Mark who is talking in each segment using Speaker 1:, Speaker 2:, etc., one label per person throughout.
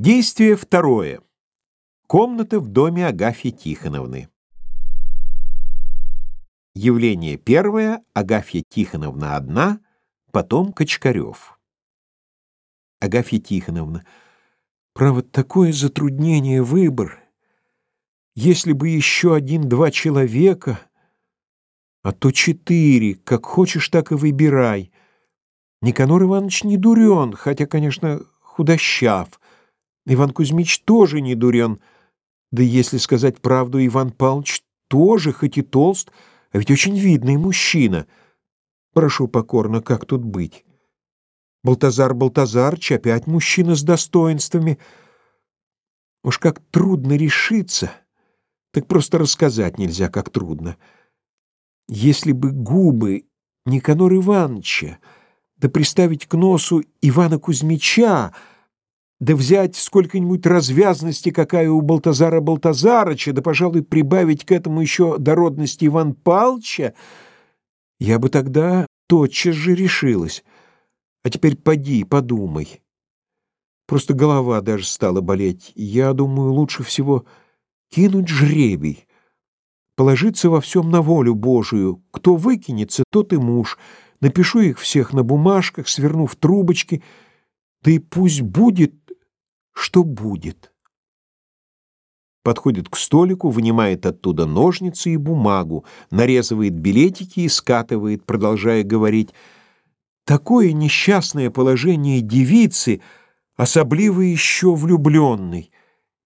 Speaker 1: Действие второе. Комната в доме Агафьи Тихоновны. Явление первое. Агафья Тихоновна одна, потом Качкарев. Агафья Тихоновна. Право, такое затруднение выбор. Если бы еще один-два человека, а то четыре, как хочешь, так и выбирай. Никанор Иванович не дурен, хотя, конечно, худощав. Иван Кузьмич тоже не дурен. Да если сказать правду, Иван Павлович тоже, хоть и толст, а ведь очень видный мужчина. Прошу покорно, как тут быть? Балтазар Балтазарч опять мужчина с достоинствами. Уж как трудно решиться, так просто рассказать нельзя, как трудно. Если бы губы Никанор Ивановича, да приставить к носу Ивана Кузьмича, да взять сколько-нибудь развязности, какая у Балтазара Балтазарыча, да, пожалуй, прибавить к этому еще дородности Иван Палча, я бы тогда тотчас же решилась. А теперь поди, подумай. Просто голова даже стала болеть. Я думаю, лучше всего кинуть жребий, положиться во всем на волю Божию. Кто выкинется, тот и муж. Напишу их всех на бумажках, сверну в трубочки, да и пусть будет что будет. Подходит к столику, вынимает оттуда ножницы и бумагу, нарезывает билетики и скатывает, продолжая говорить. Такое несчастное положение девицы, особливо еще влюбленной.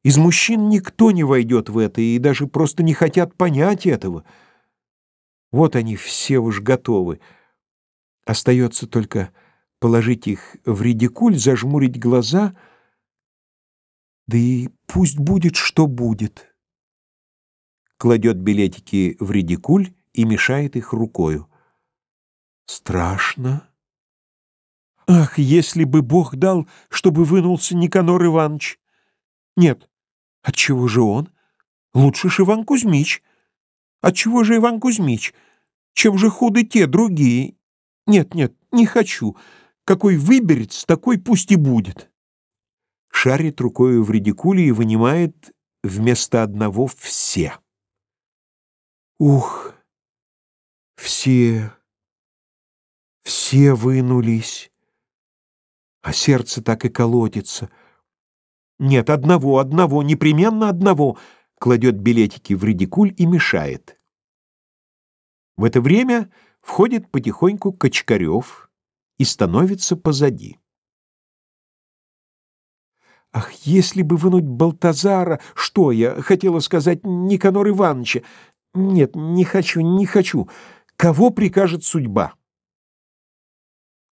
Speaker 1: Из мужчин никто не войдет в это и даже просто не хотят понять этого. Вот они все уж готовы. Остается только положить их в редикуль, зажмурить глаза — да и пусть будет, что будет. Кладет билетики в редикуль и мешает их рукою. Страшно. Ах, если бы Бог дал, чтобы вынулся Никанор Иванович. Нет, отчего же он? Лучше ж Иван Кузьмич. Отчего же Иван Кузьмич? Чем же худы те, другие? Нет, нет, не хочу. Какой выберется, такой пусть и будет шарит рукою в редикуле и вынимает вместо одного все. Ух! Все, все вынулись, а сердце так и колотится. Нет, одного, одного, непременно одного, кладет билетики в редикуль и мешает. В это время входит потихоньку Качкарев и становится позади. Ах, если бы вынуть Балтазара... Что я хотела сказать Никанор Ивановича? Нет, не хочу, не хочу. Кого прикажет судьба?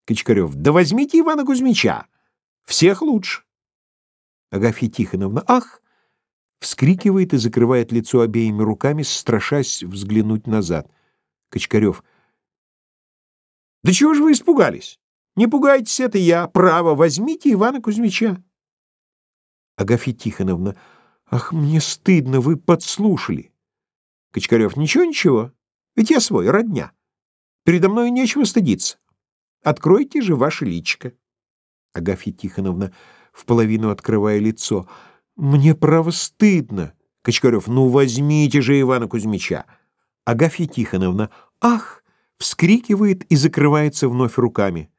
Speaker 1: Кочкарев. Да возьмите Ивана Кузьмича. Всех лучше. Агафья Тихоновна. Ах! Вскрикивает и закрывает лицо обеими руками, страшась взглянуть назад. Кочкарев. Да чего же вы испугались? Не пугайтесь, это я. Право, возьмите Ивана Кузьмича. Агафья Тихоновна. Ах, мне стыдно, вы подслушали. Кочкарев. Ничего, ничего. Ведь я свой, родня. Передо мной нечего стыдиться. Откройте же ваше личико. Агафья Тихоновна, в половину открывая лицо. Мне право стыдно. Кочкарев. Ну, возьмите же Ивана Кузьмича. Агафья Тихоновна. Ах! Вскрикивает и закрывается вновь руками.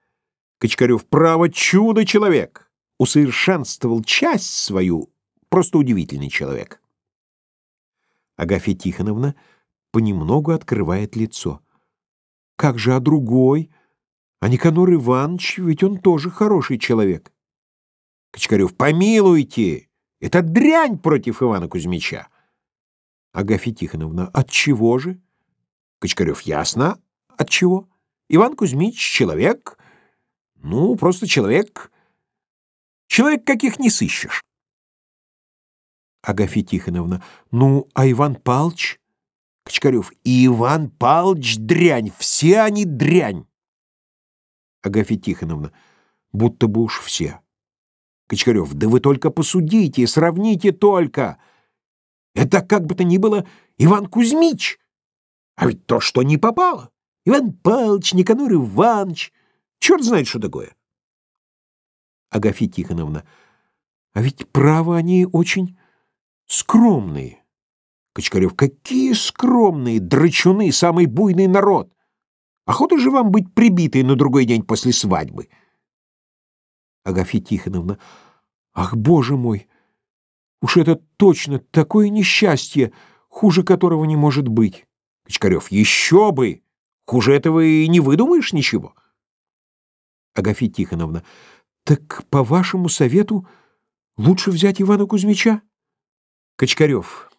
Speaker 1: Кочкарев. Право чудо-человек усовершенствовал часть свою, просто удивительный человек. Агафья Тихоновна понемногу открывает лицо. Как же, а другой? А Никанор Иванович, ведь он тоже хороший человек. Кочкарев, помилуйте, это дрянь против Ивана Кузьмича. Агафья Тихоновна, от чего же? Кочкарев, ясно, от чего? Иван Кузьмич человек, ну, просто человек Человек, каких не сыщешь. Агафья Тихоновна. Ну, а Иван Палч? Кочкарев. И Иван Палч дрянь. Все они дрянь. Агафья Тихоновна. Будто бы уж все. Кочкарев. Да вы только посудите, сравните только. Это как бы то ни было Иван Кузьмич. А ведь то, что не попало. Иван Палч, Никанор Иванович. Черт знает, что такое. Агафья Тихоновна. А ведь, право, они очень скромные. Кочкарев, какие скромные, драчуны, самый буйный народ. Охота же вам быть прибитой на другой день после свадьбы. Агафья Тихоновна, ах, боже мой, уж это точно такое несчастье, хуже которого не может быть. Кочкарев, еще бы! Хуже этого и не выдумаешь ничего. Агафья Тихоновна, так по вашему совету лучше взять Ивана Кузьмича? Кочкарев,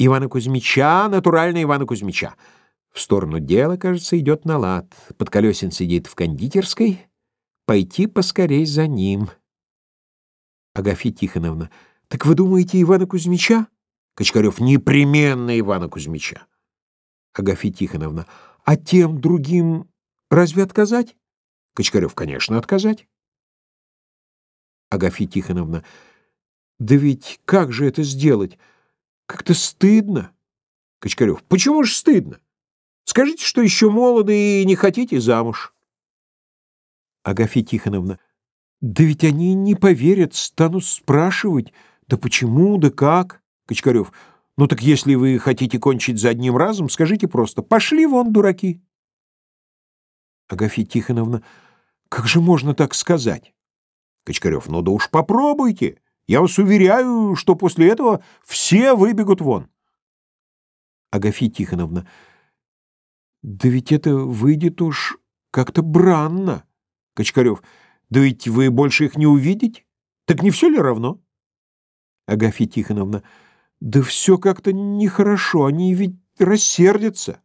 Speaker 1: Ивана Кузьмича, натурально Ивана Кузьмича. В сторону дела, кажется, идет на лад. Подколесин сидит в кондитерской. Пойти поскорей за ним. Агафья Тихоновна, так вы думаете Ивана Кузьмича? Кочкарев, непременно Ивана Кузьмича. Агафья Тихоновна, а тем другим разве отказать? Кочкарев, конечно, отказать. Агафья Тихоновна, да ведь как же это сделать? Как-то стыдно. Кочкарев, почему же стыдно? Скажите, что еще молоды и не хотите замуж. Агафья Тихоновна, да ведь они не поверят, станут спрашивать, да почему, да как. Кочкарев, ну так если вы хотите кончить за одним разом, скажите просто «пошли вон, дураки». Агафья Тихоновна, как же можно так сказать? Кочкарев, ну да уж попробуйте. Я вас уверяю, что после этого все выбегут вон. Агафья Тихоновна, да ведь это выйдет уж как-то бранно. Кочкарев, да ведь вы больше их не увидите. Так не все ли равно? Агафья Тихоновна, да все как-то нехорошо, они ведь рассердятся.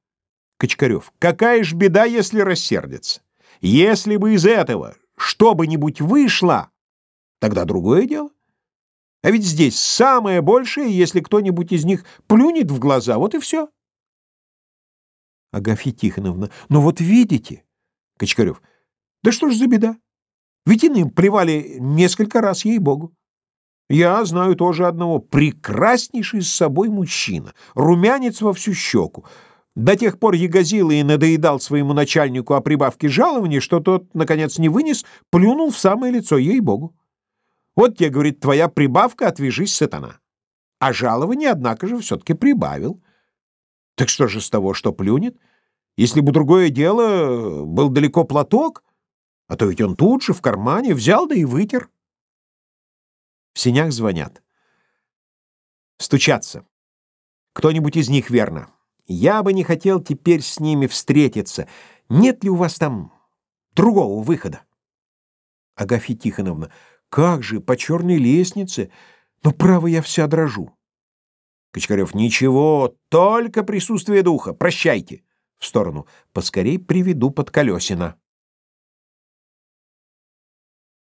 Speaker 1: Кочкарев, какая ж беда, если рассердятся? Если бы из этого что-бы-нибудь вышло, тогда другое дело. А ведь здесь самое большее, если кто-нибудь из них плюнет в глаза, вот и все. Агафья Тихоновна, ну вот видите. Кочкарев, да что ж за беда? Ведь иным плевали несколько раз, ей-богу. Я знаю тоже одного, прекраснейший с собой мужчина, румянец во всю щеку. До тех пор ягозил и надоедал своему начальнику о прибавке жалования, что тот, наконец, не вынес, плюнул в самое лицо, ей-богу. Вот тебе, говорит, твоя прибавка, отвяжись, сатана. А жалование, однако же, все-таки прибавил. Так что же с того, что плюнет? Если бы другое дело, был далеко платок, а то ведь он тут же, в кармане, взял да и вытер. В синях звонят. Стучатся. Кто-нибудь из них, верно. Я бы не хотел теперь с ними встретиться. Нет ли у вас там другого выхода? Агафья Тихоновна, как же, по черной лестнице? Но, право, я вся дрожу. Кочкарев, ничего, только присутствие духа. Прощайте. В сторону. Поскорей приведу под колесина.